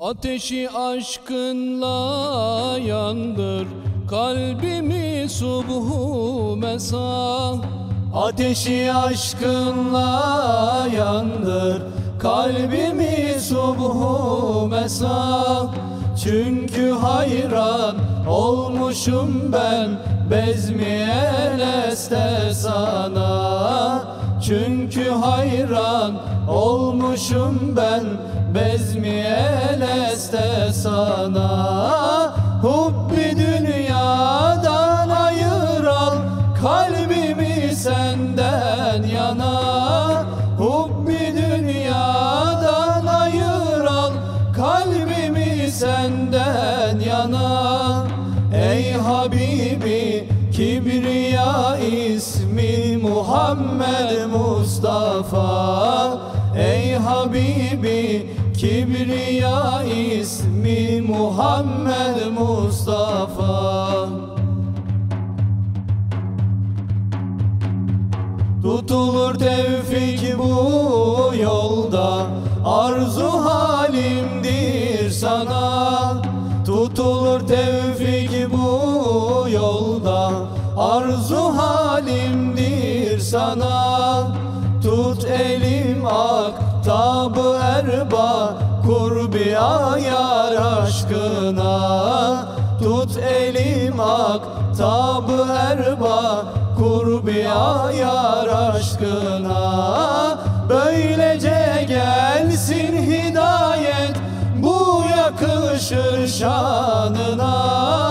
Ateşi aşkınla yandır kalbimi subhu mesa Ateşi aşkınla yandır kalbimi subhu mesa Çünkü hayran olmuşum ben bezmi eleste sana Çünkü hayran olmuşum ben bezmi eleste sana. Hubbi dünyadan ayır al kalbimi senden yana. Hubbi dünyadan ayır al kalbimi senden yana. Ey Habibi Kibriya ismi Muhammed Mustafa Ey Habibi Kibriya ismi Muhammed Mustafa. Tutulur tevfik bu yolda Arzu halimdir sana. Tutulur tevfik bu yolda Arzu halimdir sana. Tut elim ak tabı erba Kurbi ayar aşkına. Tut elim ak tabı erba Kurbi ayar aşkına. Böylece gelsin hidayet Bu yakışır şanına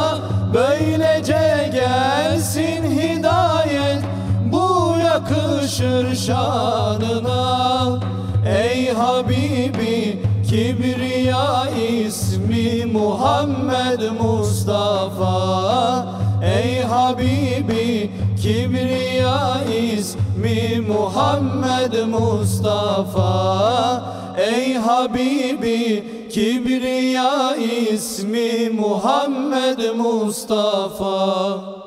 yakışır şanına. Ey Habibi Kibriya ismi Muhammed Mustafa. Ey Habibi Kibriya ismi Muhammed Mustafa. Ey Habibi Kibriya ismi Muhammed Mustafa